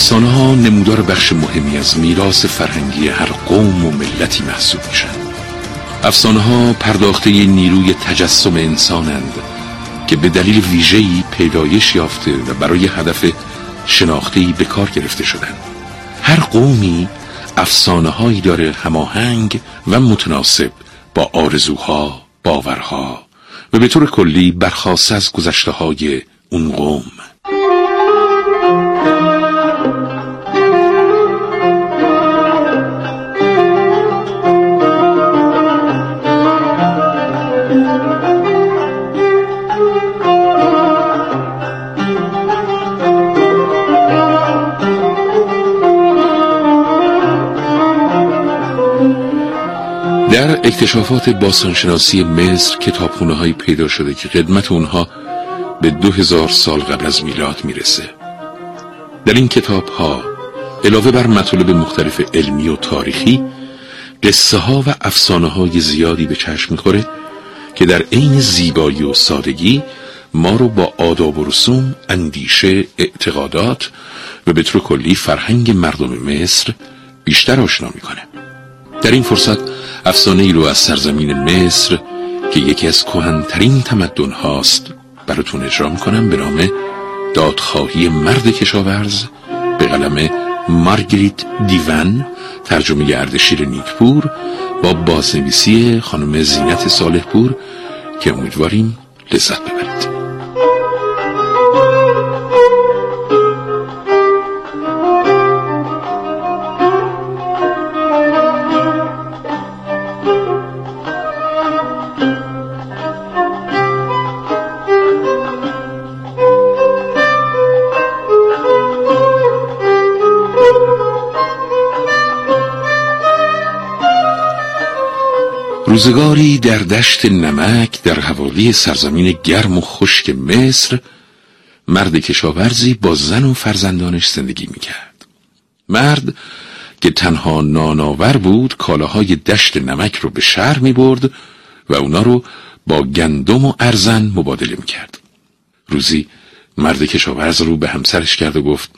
افسانه ها نمودار بخش مهمی از میراث فرهنگی هر قوم و ملتی محسوب میشن. افسانه ها پرداخته نیروی تجسم انسانند که به دلیل ویژه‌ای پیدایش یافته و برای هدف شناخته‌ای به کار گرفته شدن. هر قومی افسانه هایی داره هماهنگ و متناسب با آرزوها، باورها و به طور کلی برخاست از گذشته های اون قوم. در اکتشافات باستانشناسی مصر کتابخونه هایی پیدا شده که خدمت اونها به دو هزار سال قبل از میلاد می‌رسه در این کتاب ها علاوه بر مطالب مختلف علمی و تاریخی قصه ها و افسانه های زیادی به چشم می‌خوره که در عین زیبایی و سادگی ما رو با آداب و رسوم، اندیشه، اعتقادات و به کلی فرهنگ مردم مصر بیشتر آشنا می‌کنه. در این فرصت افسانه ای رو از سرزمین مصر که یکی از کهنترین تمدن هاست براتون اجرا می‌کنم به نام دادخواهی مرد کشاورز به قلم مارگریت دیون ترجمه اردشیر نیکپور با بازنویسی خانم زینت صالحپور که امیدواریم لذت ببرید. روزگاری در دشت نمک در حوالی سرزمین گرم و خشک مصر مرد کشاورزی با زن و فرزندانش زندگی می‌کرد. مرد که تنها ناناور بود کالاهای دشت نمک رو به شهر می‌برد و اونا رو با گندم و ارزن مبادله می‌کرد. روزی مرد کشاورز رو به همسرش کرد و گفت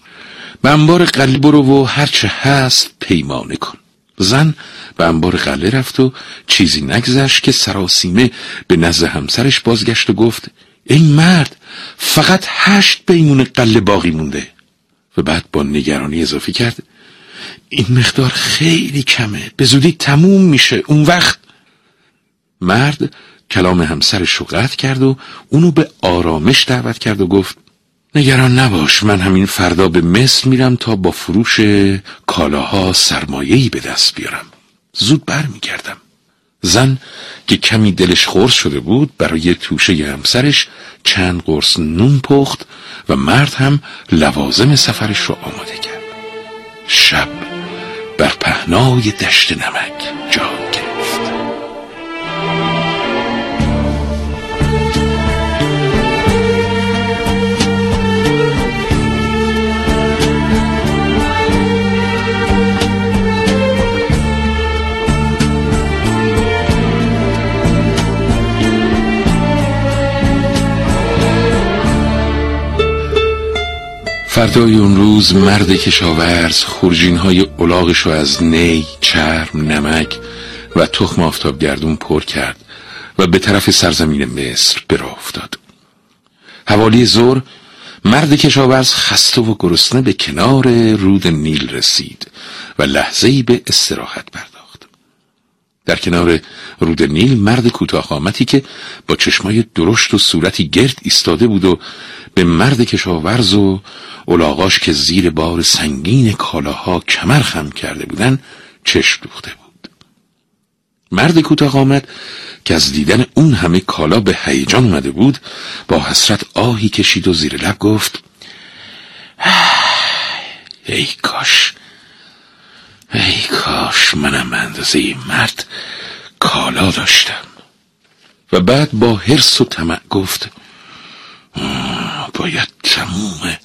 به انبار قلی برو و هرچه هست پیمانه کن. زن به انبار قله رفت و چیزی نگذشت که سراسیمه به نزد همسرش بازگشت و گفت ای مرد فقط هشت بیمون قله باقی مونده. و بعد با نگرانی اضافه کرد این مقدار خیلی کمه به زودی تموم میشه اون وقت. مرد کلام همسرش رو قطع کرد و اونو به آرامش دعوت کرد و گفت نگران نباش من همین فردا به مصر میرم تا با فروش کالاها سرمایهی به دست بیارم. زود بر میگردم زن که کمی دلش خورس شده بود برای توشه همسرش چند قرص نون پخت و مرد هم لوازم سفرش رو آماده کرد. شب بر پهنای دشت نمک جا فردای اون روز مرد کشاورز خورجین های اولاغش رو از نی، چرم، نمک و تخم آفتاب گردون پر کرد و به طرف سرزمین مصر براه افتاد. حوالی زور مرد کشاورز خسته و گرسنه به کنار رود نیل رسید و لحظه‌ای به استراحت پرداخت. در کنار رود نیل مرد کوتاه قامتی که با چشمای درشت و صورتی گرد ایستاده بود و به مرد کشاورز و اولاغاش که زیر بار سنگین کالاها کمر خم کرده بودن چشم دوخته بود. مرد کوتاه آمد که از دیدن اون همه کالا به هیجان اومده بود با حسرت آهی کشید و زیر لب گفت ای کاش ای کاش منم اندازه مرد کالا داشتم. و بعد با حرس و طمع گفت باید تموم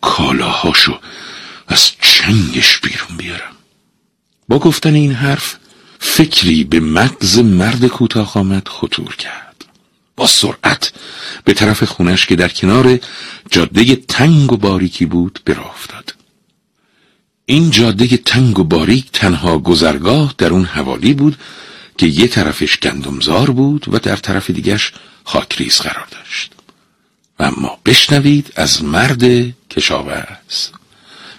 کالاهاشو از چنگش بیرون بیارم. با گفتن این حرف فکری به مغز مرد کوتاه آمد خطور کرد. با سرعت به طرف خونش که در کنار جاده تنگ و باریکی بود به افتاد. این جاده تنگ و باریک تنها گذرگاه در اون حوالی بود که یه طرفش گندمزار بود و در طرف دیگش خاکریز قرار داشت. و اما بشنوید از مرد کشاورز.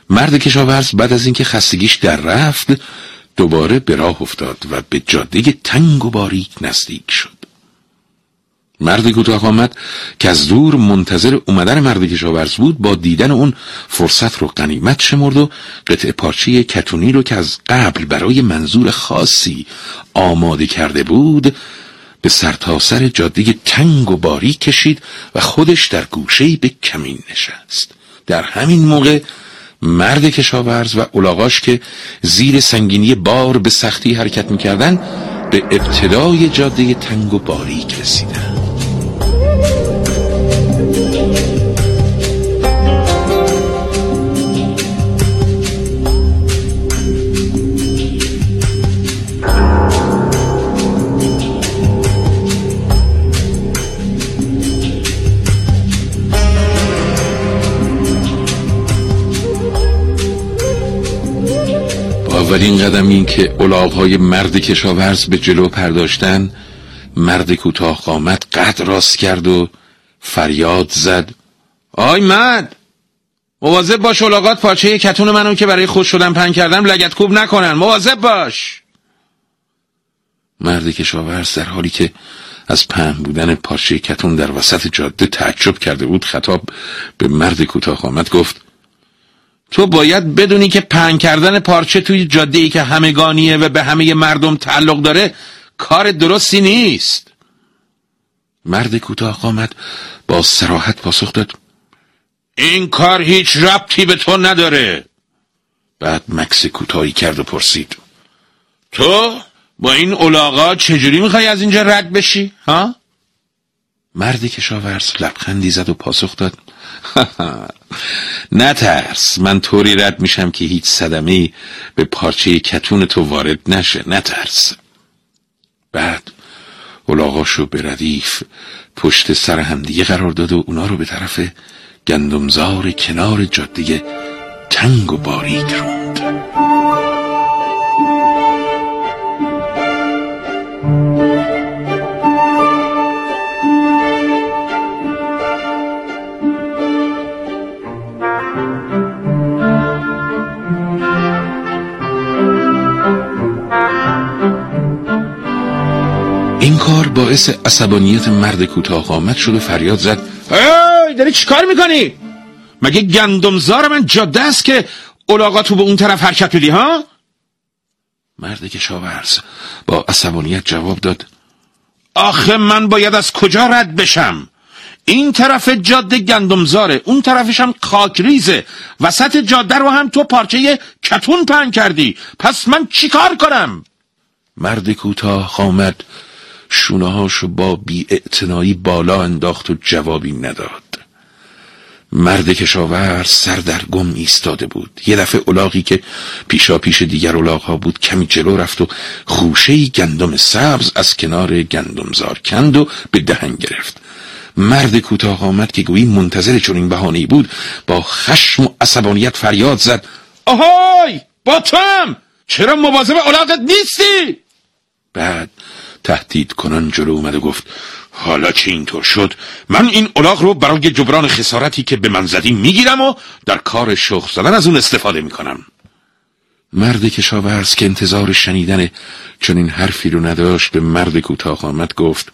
مرد کشاورز بعد از اینکه خستگیش در رفت دوباره به راه افتاد و به جاده تنگ و باریک نزدیک شد. مرد کوتاه آمد که از دور منتظر اومدن مرد کشاورز بود با دیدن اون فرصت رو قنیمت شمرد و قطع پارچه کتونی رو که از قبل برای منظور خاصی آماده کرده بود به سرتاسر سر جاده تنگ و باری کشید و خودش در گوشه به کمین نشست. در همین موقع مرد کشاورز و اولاغاش که زیر سنگینی بار به سختی حرکت می‌کردن به ابتدای جاده تنگ و باریک رسیدن. اولین قدمی که الاغهای مرد کشاورز به جلو پرداشتن مرد کوتاه قامت قد راست کرد و فریاد زد. آی مرد! مواظب باش الاغات پارچه کتون منو که برای خود شدن پن کردم لگت کوب نکنن. مواظب باش! مرد کشاورز در حالی که از پهن بودن پارچه کتون در وسط جاده تعجب کرده بود خطاب به مرد کوتاه قامت گفت تو باید بدونی که پهن کردن پارچه توی جاده ای که همگانیه و به همه مردم تعلق داره کار درستی نیست. مرد کوتاه قامت با سراحت پاسخ داد. این کار هیچ ربطی به تو نداره. بعد مکس کوتاهی کرد و پرسید. تو با این اولاغا چجوری می‌خوای از اینجا رد بشی؟ ها؟ مرد کشاورز لبخندی زد و پاسخ داد. نترس من طوری رد میشم که هیچ صدمی به پارچه کتون تو وارد نشه. نترس بعد الاغاشو به ردیف پشت سر همدیگه قرار داد و اونا رو به طرف گندمزار کنار جاده تنگ و باریک روند. باعث عصبانیت مرد کوتاه قامت شد و فریاد زد. ای داری چیکار می‌کنی؟ مگه گندمزار من جاده است که تو به اون طرف حرکت بدی ها؟ مرد کشاورز با عصبانیت جواب داد. آخه من باید از کجا رد بشم؟ این طرف جاده گندمزاره اون طرفش هم خاکریزه. وسط جاده رو هم تو پارچه کتون پهن کردی. پس من چیکار کنم؟ مرد کوتاه آمد. شونه با بی بالا انداخت و جوابی نداد. مرد کشاور سر در گم ایستاده بود. یه دفعه اولاغی که پیشا پیش دیگر اولاغ بود کمی جلو رفت و خوشه گندم سبز از کنار گندمزار کند و به دهن گرفت. مرد کوتاه آمد که گویی منتظر چنین بهانه‌ای بود با خشم و عصبانیت فریاد زد. آهای! با توم چرا مواظب اولاغت نیستی؟ بعد تهدید کنان جلو اومد و گفت حالا چه اینطور شد؟ من این الاغ رو برای جبران خسارتی که به من زدی می‌گیرم و در کار شخص زدن از اون استفاده می‌کنم. مرد کشاورز که انتظار شنیدن چنین حرفی رو نداشت به مرد کوتاه آمد گفت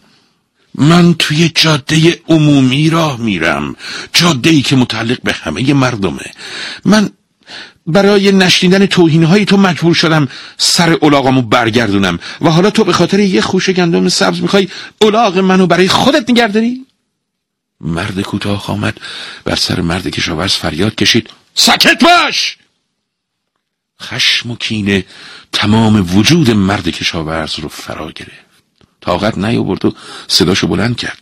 من توی جاده عمومی راه میرم جاده ای که متعلق به همه مردمه. من برای نشنیدن توهینهای تو مجبور شدم سر الاغمو برگردونم. و حالا تو به خاطر یه خوش گندم سبز می‌خوای الاغ منو برای خودت نگرداری؟ مرد کوتاه آمد بر سر مرد کشاورز فریاد کشید. سکت باش! خشم و کینه تمام وجود مرد کشاورز رو فرا گرفت. طاقت نیاورد و صداشو بلند کرد.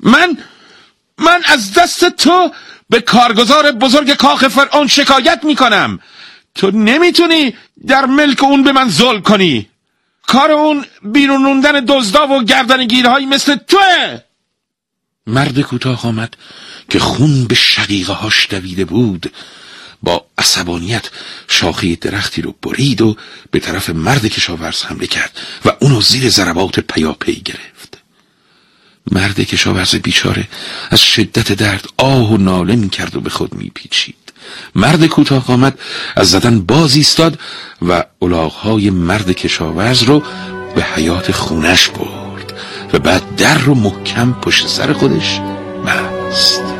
من من از دست تو به کارگزار بزرگ کاخ فرعون شکایت می‌کنم. تو نمی‌تونی در ملک اون به من ظلم کنی. کار اون بیرونوندن دزدا و گردنگیرهایی مثل توه. مرد کوتاه آمد که خون به شقیقه هاش دویده بود. با عصبانیت شاخه درختی رو برید و به طرف مرد کشاورز حمله کرد و اونو زیر ضربات پیاپی گرفت. مرد کشاورز بیچاره از شدت درد آه و ناله می کرد و به خود می پیچید مرد کوتاه آمد از زدن باز ایستاد و الاغهای مرد کشاورز رو به حیات خونش برد و بعد در رو محکم پشت سر خودش بست.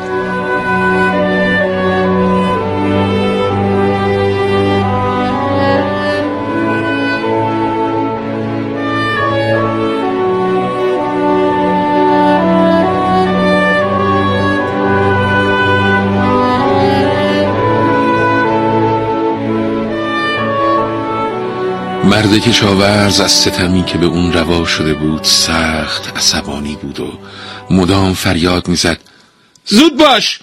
مرد کشاورز از ستمی که به اون روا شده بود سخت عصبانی بود و مدام فریاد می‌زد. زود باش!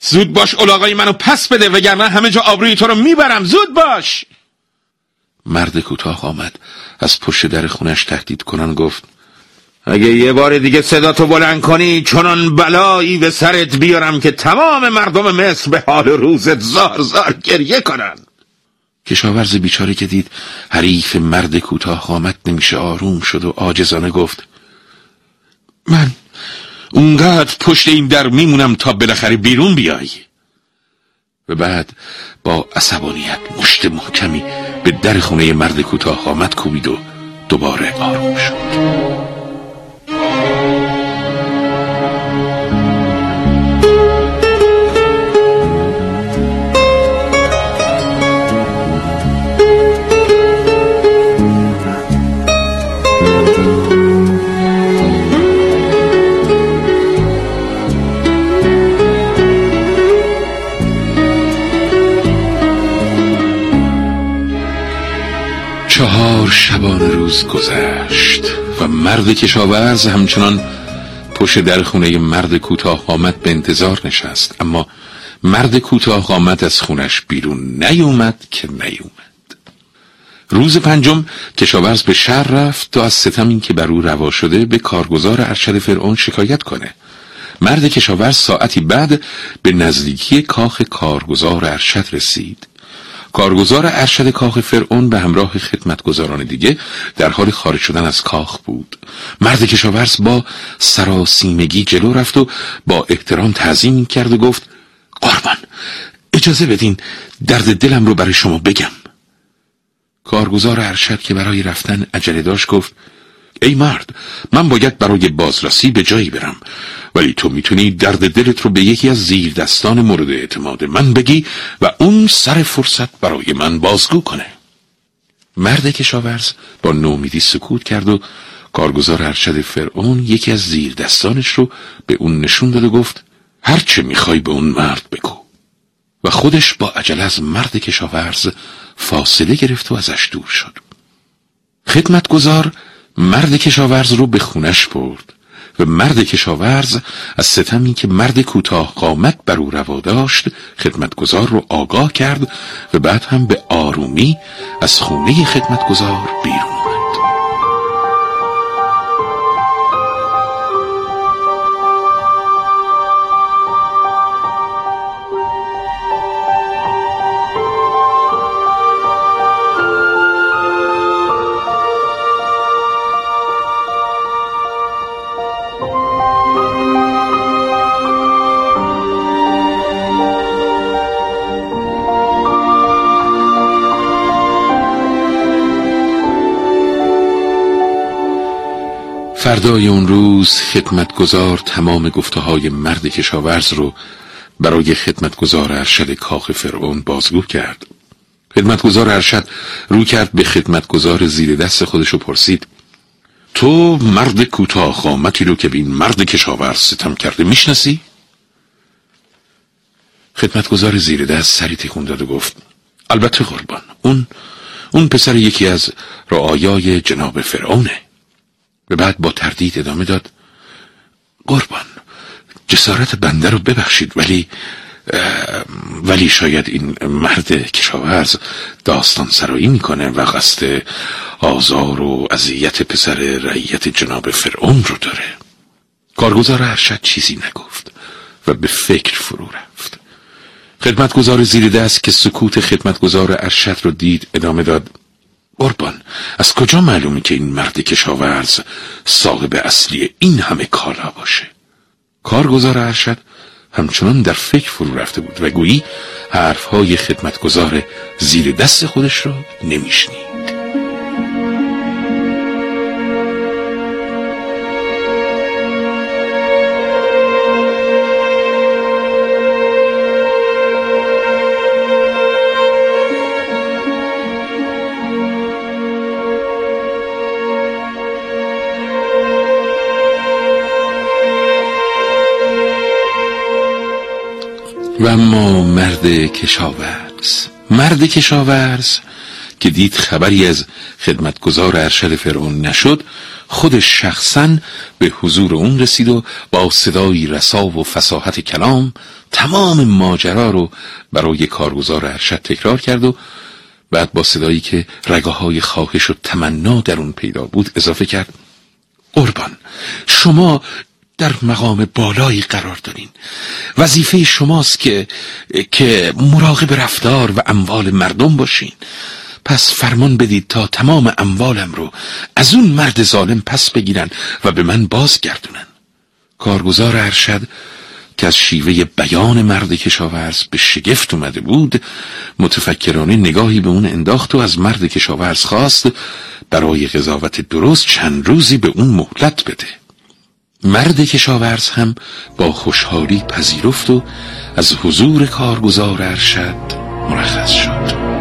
زود باش الاغای منو پس بده وگرنه همه جا آبروی تو رو می‌برم. زود باش! مرد کوتاه آمد. از پشت در خونش تهدید کنن گفت اگه یه بار دیگه صدا تو بلند کنی چنان بلایی به سرت بیارم که تمام مردم مصر به حال روزت زار زار گریه کنن. کشاورز بیچاره که دید حریف مرد کوتاه قامت نمیشه آروم شد و عاجزانه گفت من اونقدر پشت این در میمونم تا بالاخره بیرون بیای. و بعد با عصبانیت مشت محکمی به در خونه مرد کوتاه کوبید و دوباره آروم شد. روز گذشت و مرد کشاورز همچنان پشت در خونه مرد کوتاه آمد به انتظار نشست. اما مرد کوتاه آمد از خونش بیرون نیومد که نیومد. روز پنجم کشاورز به شهر رفت تا از ستمی که بر او روا شده به کارگزار ارشد فرعون شکایت کنه. مرد کشاورز ساعتی بعد به نزدیکی کاخ کارگزار ارشد رسید. کارگزار ارشد کاخ فرعون به همراه خدمتگزاران دیگه در حال خارج شدن از کاخ بود. مرد کشاورز با سراسیمگی جلو رفت و با احترام تعظیم کرد و گفت قربان اجازه بدین درد دلم رو برای شما بگم. کارگزار ارشد که برای رفتن عجله داشت گفت ای مرد من باید برای بازرسی به جایی برم. ولی تو می‌تونی درد دلت رو به یکی از زیر دستان مورد اعتماد من بگی و اون سر فرصت برای من بازگو کنه. مرد کشاورز با نومیدی سکوت کرد و کارگزار ارشد فرعون یکی از زیر دستانش رو به اون نشون داد و گفت هرچه می‌خوای به اون مرد بگو. و خودش با عجله از مرد کشاورز فاصله گرفت و ازش دور شد. خدمتگزار مرد کشاورز رو به خونش برد و مرد کشاورز از ستمی که مرد کوتاه قامت بر او روا داشت خدمتگزار رو آگاه کرد و بعد هم به آرومی از خونه خدمتگزار بیرون فردای اون روز خدمتگزار تمام گفته های مرد کشاورز رو برای خدمتگزار ارشد کاخ فرعون بازگو کرد. خدمتگزار ارشد رو کرد به خدمتگزار زیر دست خودش و پرسید. تو مرد کوتاه قامتی رو که به این مرد کشاورز ستم کرده می‌شناسی؟ خدمتگزار زیر دست سری تکون داد و گفت البته قربان اون اون پسر یکی از رعایای جناب فرعونه. به بعد با تردید ادامه داد. قربان جسارت بنده رو ببخشید ولی ولی شاید این مرد کشاورز داستان سرایی می‌کنه و قصد آزار و اذیت پسر رعیت جناب فرعون رو داره. کارگزار ارشد چیزی نگفت و به فکر فرو رفت. خدمتگزار زیر دست که سکوت خدمتگزار ارشد رو دید ادامه داد. قربان از کجا معلومه که این مرد کشاورز صاحب اصلی این همه کالا باشه؟ کارگزار ارشد همچنان در فکر فرو رفته بود و گویی حرفهای خدمتگزار زیر دست خودش را نمیشنید. و اما مرد کشاورز. مرد کشاورز که دید خبری از خدمتگزار ارشد فرعون نشد خودش شخصا به حضور اون رسید و با صدایی رسا و فساحت کلام تمام ماجرا رو برای کارگزار ارشد تکرار کرد و بعد با صدایی که رگاهای خواهش و تمنا در اون پیدا بود اضافه کرد. قربان شما در مقام بالایی قرار دارین. وظیفه شماست که که مراقب رفتار و اموال مردم باشین. پس فرمان بدید تا تمام اموالم رو از اون مرد ظالم پس بگیرن و به من بازگردونن. کارگزار ارشد که از شیوه بیان مرد کشاورز به شگفت اومده بود متفکرانه نگاهی به اون انداخت و از مرد کشاورز خواست برای قضاوت درست چند روزی به اون مهلت بده. مرد کشاورز هم با خوشحالی پذیرفت و از حضور کارگزار ارشد مرخص شد.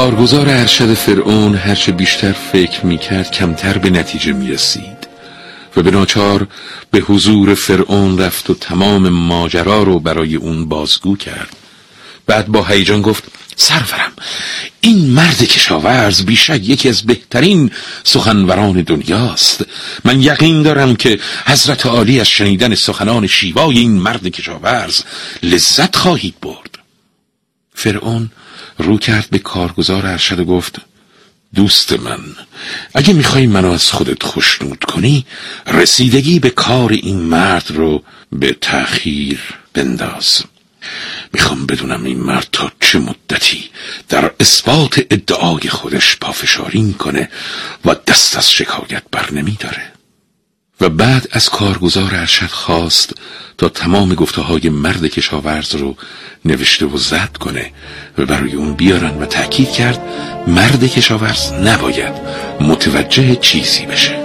کارگزار ارشد فرعون هرچه بیشتر فکر می‌کرد کمتر به نتیجه می‌رسید و به ناچار به حضور فرعون رفت و تمام ماجرا رو برای اون بازگو کرد. بعد با هیجان گفت سرورم این مرد کشاورز بیشک یکی از بهترین سخنوران دنیاست. من یقین دارم که حضرت عالی از شنیدن سخنان شیوای این مرد کشاورز لذت خواهید برد. فرعون رو کرد به کارگزار ارشد و گفت دوست من اگه می‌خوای منو از خودت خوشنود کنی رسیدگی به کار این مرد رو به تأخیر بنداز. می‌خوام بدونم این مرد تا چه مدتی در اثبات ادعای خودش پافشاری می‌کنه و دست از شکایت بر نمیداره و بعد از کارگزار ارشد خواست تا تمام گفته های مرد کشاورز رو نوشته و زد کنه و برای اون بیارن و تأکید کرد مرد کشاورز نباید متوجه چیزی بشه.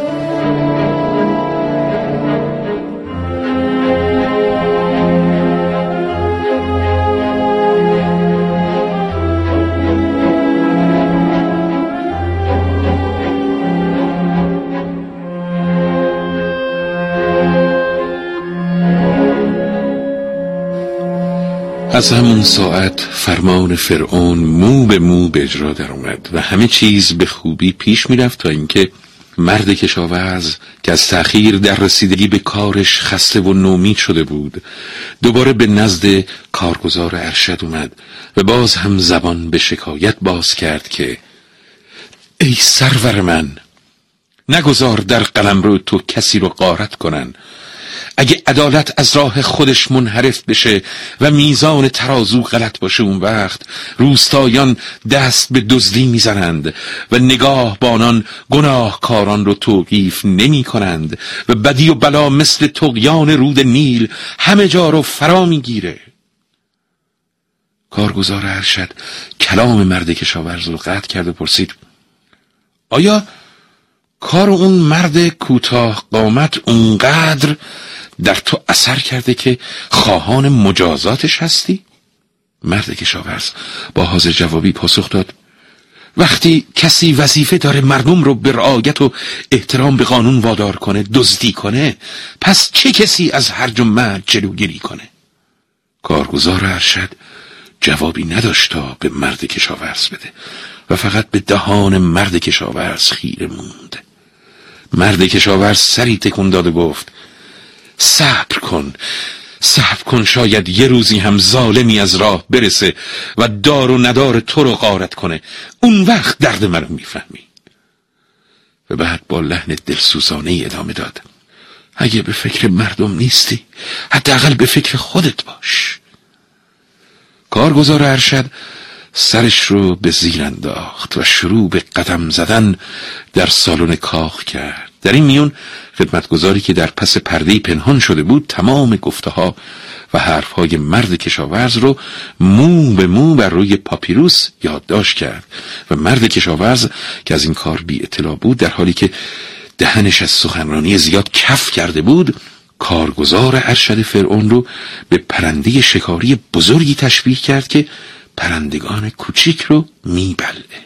از همون ساعت فرمان فرعون مو به مو به اجرا در اومد و همه چیز به خوبی پیش می‌رفت تا اینکه مرد کشاورز که از تأخیر در رسیدگی به کارش خسته و نومید شده بود دوباره به نزد کارگزار ارشد اومد و باز هم زبان به شکایت باز کرد که ای سرور من نگذار در قلم رو تو کسی رو قارت کنن اگه عدالت از راه خودش منحرف بشه و میزان ترازو غلط باشه اون وقت روستایان دست به دزدی می‌زنند و نگاه بانان گناهکاران رو توقیف نمی کنند و بدی و بلا مثل تقیان رود نیل همه جا رو فرا می‌گیره. کارگزار ارشد کلام مرد کشاورز رو قطع کرد و پرسید آیا کار اون مرد کوتاه قامت اونقدر در تو اثر کرده که خواهان مجازاتش هستی؟ مرد کشاورز با حاضر جوابی پاسخ داد. وقتی کسی وظیفه داره مردم رو به رعایت و احترام به قانون وادار کنه دزدی کنه پس چه کسی از هرج و مرج جلوگیری کنه؟ کارگزار ارشد جوابی نداشت تا به مرد کشاورز بده و فقط به دهان مرد کشاورز خیره موند. مرد کشاورز سری تکون داد و گفت صبر کن صبر کن شاید یه روزی هم ظالمی از راه برسه و دار و ندار تو رو غارت کنه. اون وقت درد من رو می‌فهمی. و بعد با لحن دلسوزانه ادامه داد اگه به فکر مردم نیستی حداقل به فکر خودت باش. کارگزار ارشد سرش رو به زیر انداخت و شروع به قدم زدن در سالن کاخ کرد. در این میون خدمتگزاری که در پس پرده پنهان شده بود تمام گفته ها و حرف های مرد کشاورز رو مو به مو بر روی پاپیروس یادداشت کرد. و مرد کشاورز که از این کار بی اطلاع بود در حالی که دهنش از سخنرانی زیاد کف کرده بود کارگزار ارشد فرعون رو به پرنده شکاری بزرگی تشبیه کرد که پرندگان کوچیک رو میبله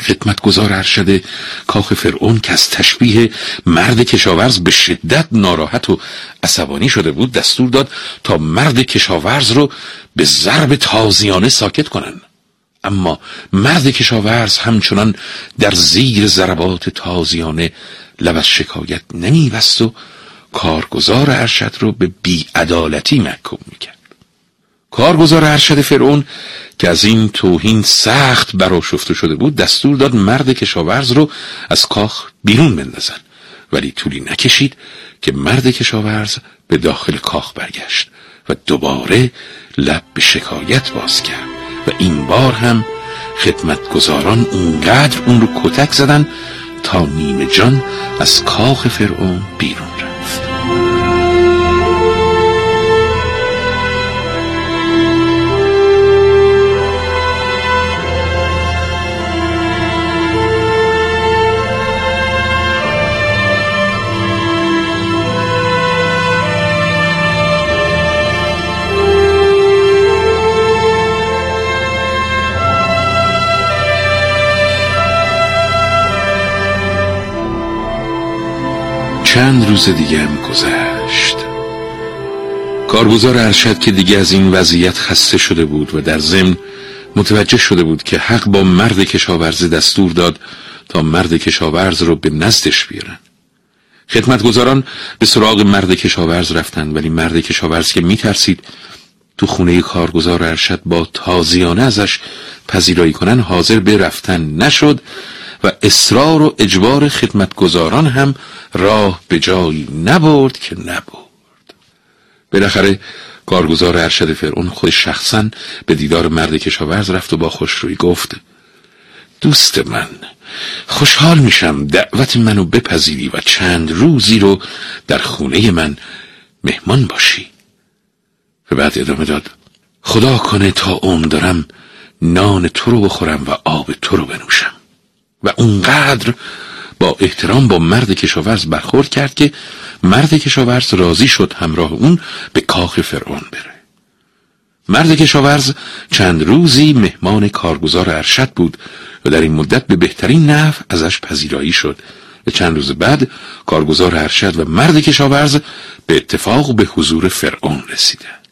خدمتگزار ارشد کاخ فرعون که از تشبیه مرد کشاورز به شدت ناراحت و عصبانی شده بود دستور داد تا مرد کشاورز رو به ضرب تازیانه ساکت کنن. اما مرد کشاورز همچنان در زیر ضربات تازیانه لب از شکایت نمیبست و کارگزار ارشد رو به بیعدالتی محکوم می‌کرد. کارگزار ارشد فرعون که از این توهین سخت براشفته شده بود دستور داد مرد کشاورز رو از کاخ بیرون بندازن. ولی طولی نکشید که مرد کشاورز به داخل کاخ برگشت و دوباره لب به شکایت باز کرد. و این بار هم خدمتگزاران اونقدر اون رو کتک زدن تا نیمه جان از کاخ فرعون بیرون رفت. چند روز دیگه هم گذشت. کارگزار ارشد که دیگه از این وضعیت خسته شده بود و در ضمن متوجه شده بود که حق با مرد کشاورز دستور داد تا مرد کشاورز رو به نزدش بیارن. خدمتگزاران به سراغ مرد کشاورز رفتن ولی مرد کشاورز که میترسید تو خونه کارگزار ارشد با تازیانه ازش پذیرایی کنن حاضر به رفتن نشد. و اصرار و اجبار خدمتگزاران هم راه به جایی نبرد که نبرد. بالاخره کارگزار ارشد فرعون خود شخصا به دیدار مرد کشاورز رفت و با خوشرویی گفت دوست من خوشحال میشم دعوت منو بپذیری و چند روزی رو در خونه من مهمان باشی. و بعد ادامه داد خدا کنه تا عمر دارم نان تو رو بخورم و آب تو رو بنوشم. و اونقدر با احترام با مرد کشاورز برخورد کرد که مرد کشاورز راضی شد همراه اون به کاخ فرعون بره. مرد کشاورز چند روزی مهمان کارگزار ارشد بود و در این مدت به بهترین نحو ازش پذیرایی شد. و چند روز بعد کارگزار ارشد و مرد کشاورز به اتفاق به حضور فرعون رسیدند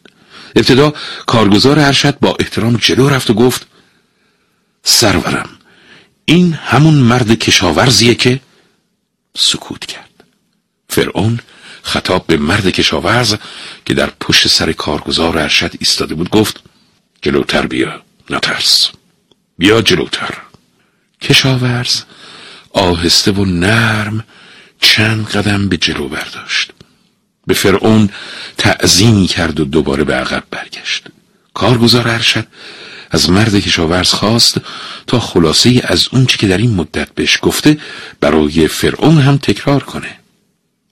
ابتدا کارگزار ارشد با احترام جلو رفت و گفت سرورم این همون مرد کشاورزیه که سکوت کرد. فرعون خطاب به مرد کشاورز که در پشت سر کارگزار ارشد ایستاده بود گفت جلوتر بیا نترس. بیا جلوتر. کشاورز آهسته و نرم چند قدم به جلو برداشت. به فرعون تعظیمی کرد و دوباره به عقب برگشت. کارگزار ارشد از مرد کشاورز خواست تا خلاصه از اونچه که در این مدت بهش گفته برای فرعون هم تکرار کنه.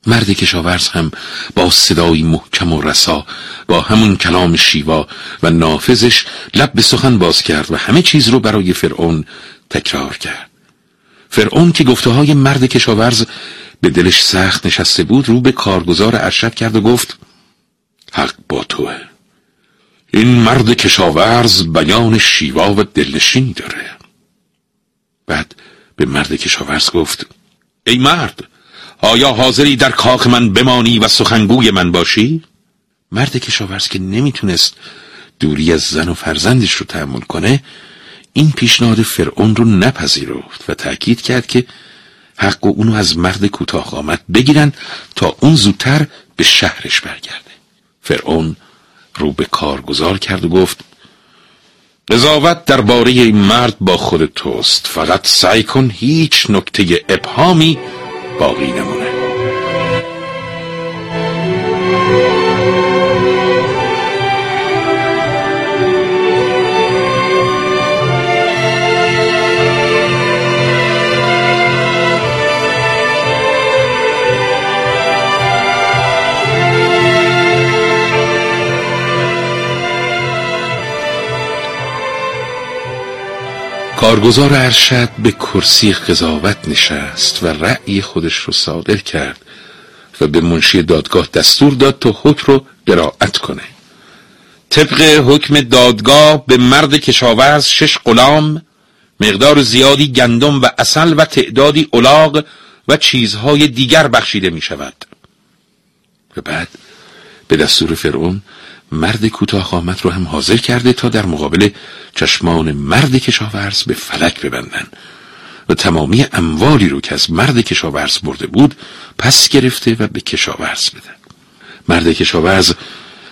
مرد کشاورز هم با صدایی محکم و رسا با همون کلام شیوا و نافذش لب به سخن باز کرد و همه چیز رو برای فرعون تکرار کرد. فرعون که گفته های مرد کشاورز به دلش سخت نشسته بود رو به کارگزار ارشد کرد و گفت این مرد کشاورز بیان شیوا و دلنشینی داره بعد به مرد کشاورز گفت ای مرد آیا حاضری در کاخ من بمانی و سخنگوی من باشی؟ مرد کشاورز که نمی‌تونست دوری از زن و فرزندش رو تحمل کنه این پیشنهاد فرعون رو نپذیرفت و تأکید کرد که حق و اونو از مرد کوتاه آمد بگیرن تا اون زودتر به شهرش برگرده فرعون رو به کار گذار کرد و گفت قضاوت درباره این مرد با خود توست. فقط سعی کن هیچ نکته ابهامی باقی نمونه کارگزار ارشد به کرسی قضاوت نشست و رأی خودش رو صادر کرد و به منشی دادگاه دستور داد تا حکم رو قرائت کنه. طبق حکم دادگاه به مرد کشاورز شش غلام مقدار زیادی گندم و اصل و تعدادی الاغ و چیزهای دیگر بخشیده می شود و بعد به دستور فرعون مرد کوتاه قامت رو هم حاضر کرده تا در مقابل چشمان مرد کشاورز به فلک ببندن. و تمامی اموالی رو که از مرد کشاورز برده بود پس گرفته و به کشاورز بده مرد کشاورز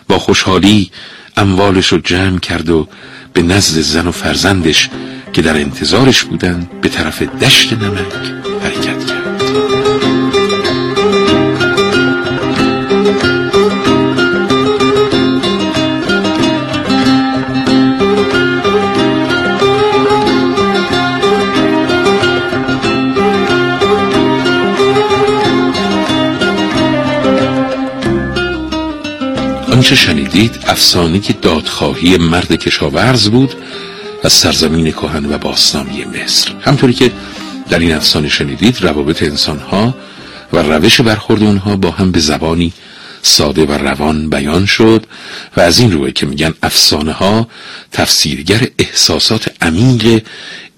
با خوشحالی اموالش رو جمع کرد و به نزد زن و فرزندش که در انتظارش بودن به طرف دشت نمک حرکت آنچه شنیدید؟ افسانه دادخواهی مرد کشاورز بود از سرزمین کهن و باستانی مصر. همطوری که در این افسانه شنیدید روابط انسانها و روش برخورد اونها با هم به زبانی ساده و روان بیان شد و از این روی که میگن افسانه ها تفسیرگر احساسات عمیق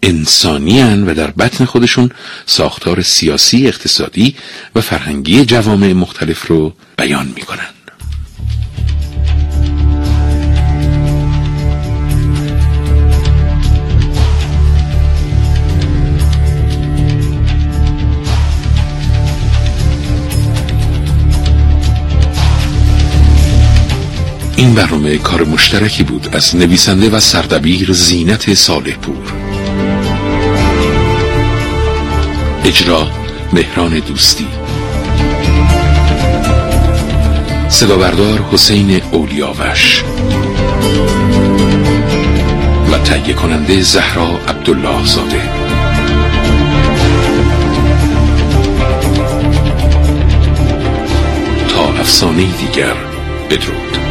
انسانی و در بطن خودشون ساختار سیاسی اقتصادی و فرهنگی جوامع مختلف رو بیان می‌کنن این برنامه کار مشترکی بود از نویسنده و سردبیر زینت صالح پور اجرا مهران دوستی. صدا بردار حسین اولیاوش. و تهیه کننده زهرا عبدالله زاده تا افسانه دیگر بدرود.